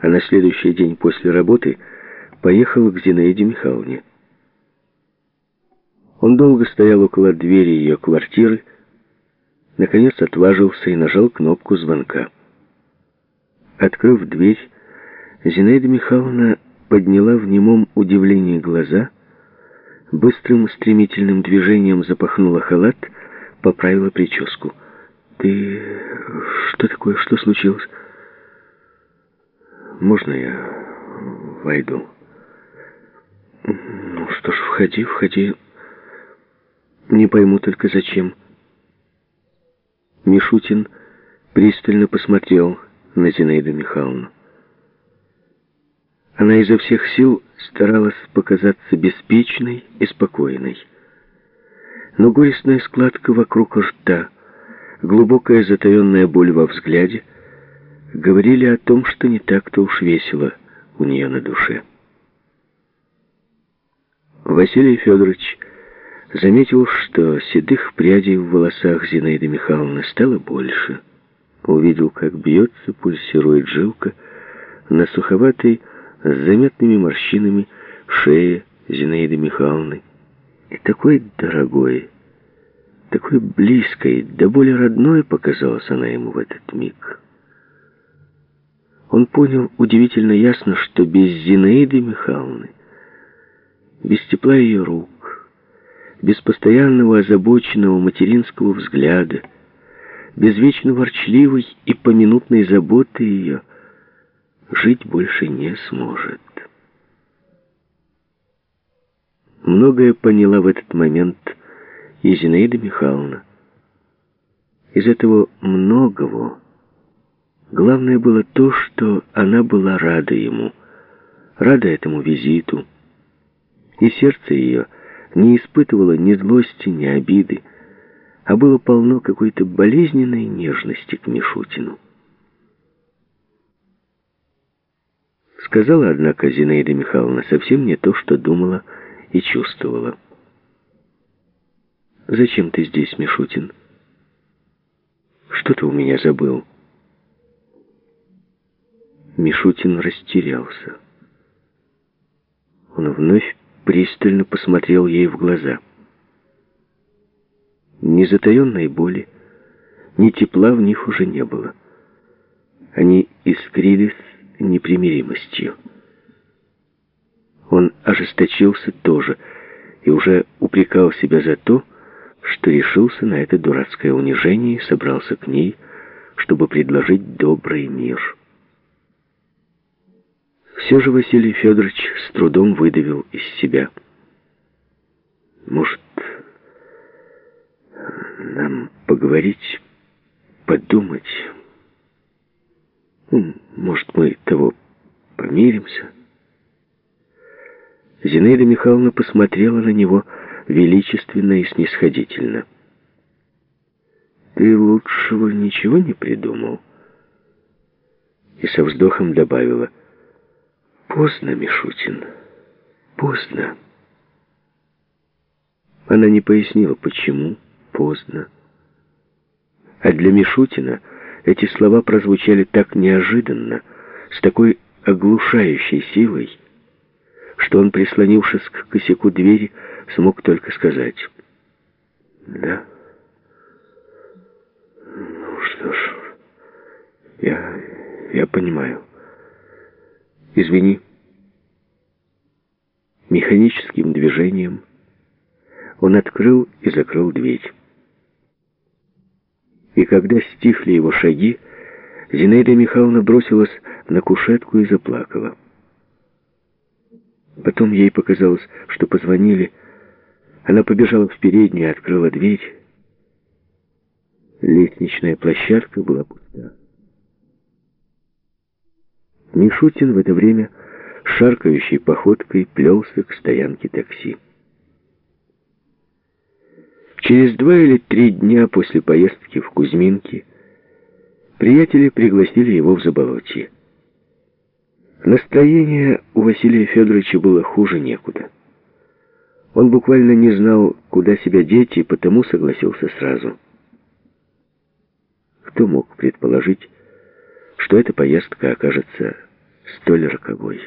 а на следующий день после работы поехал к Зинаиде Михайловне. Он долго стоял около двери ее квартиры, наконец отважился и нажал кнопку звонка. Открыв дверь, Зинаида Михайловна подняла в немом удивлении глаза, быстрым стремительным движением запахнула халат, поправила прическу. «Ты... что такое? Что случилось?» «Можно я войду?» «Ну что ж, входи, входи. Не пойму только зачем». Мишутин пристально посмотрел на Зинаиду Михайловну. Она изо всех сил старалась показаться беспечной и спокойной. Но горестная складка вокруг рта, глубокая затаенная боль во взгляде говорили о том, что не так-то уж весело у нее на душе. Василий Федорович заметил, что седых прядей в волосах Зинаиды Михайловны стало больше. Увидел, как бьется, пульсирует жилка на суховатой, с заметными морщинами шее Зинаиды Михайловны. И такой дорогой, такой близкой, да более родной показалась она ему в этот миг. Он понял удивительно ясно, что без Зинаиды Михайловны, без тепла ее рук, без постоянного озабоченного материнского взгляда, без вечно ворчливой и поминутной заботы ее, жить больше не сможет. Многое поняла в этот момент и Зинаида Михайловна. Из этого многого главное было то, что она была рада ему, рада этому визиту, и сердце ее не испытывало ни злости, ни обиды, а было полно какой-то болезненной нежности к Мишутину. Сказала, однако, Зинаида Михайловна совсем не то, что думала и чувствовала. «Зачем ты здесь, Мишутин? Что ты у меня забыл?» Мишутин растерялся. Он вновь пристально посмотрел ей в глаза. Ни затаенной боли, ни тепла в них уже не было. Они искрились непримиримостью. Он ожесточился тоже и уже упрекал себя за то, что решился на это дурацкое унижение и собрался к ней, чтобы предложить добрый мир. Все же Василий Федорович с трудом выдавил из себя. Может, нам поговорить, подумать... Ну, может, мы того помиримся? Зинаида Михайловна посмотрела на него величественно и снисходительно. «Ты лучшего ничего не придумал?» И со вздохом добавила. «Поздно, Мишутин, поздно». Она не пояснила, почему поздно. А для Мишутина эти слова прозвучали так неожиданно, с такой оглушающей силой, что он, прислонившись к косяку двери, смог только сказать «Да». «Ну что ж, я, я понимаю. Извини». Механическим движением он открыл и закрыл дверь. И когда стихли его шаги, Зинаида Михайловна бросилась на кушетку и заплакала. Потом ей показалось, что позвонили. Она побежала в переднюю открыла дверь. Лестничная площадка была пуста. Мишутин в это время шаркающей походкой плелся к стоянке такси. Через два или три дня после поездки в Кузьминки приятели пригласили его в Заболотье. Настроение у Василия Федоровича было хуже некуда. Он буквально не знал, куда себя деть, и потому согласился сразу. Кто мог предположить, что эта поездка окажется столь роковой.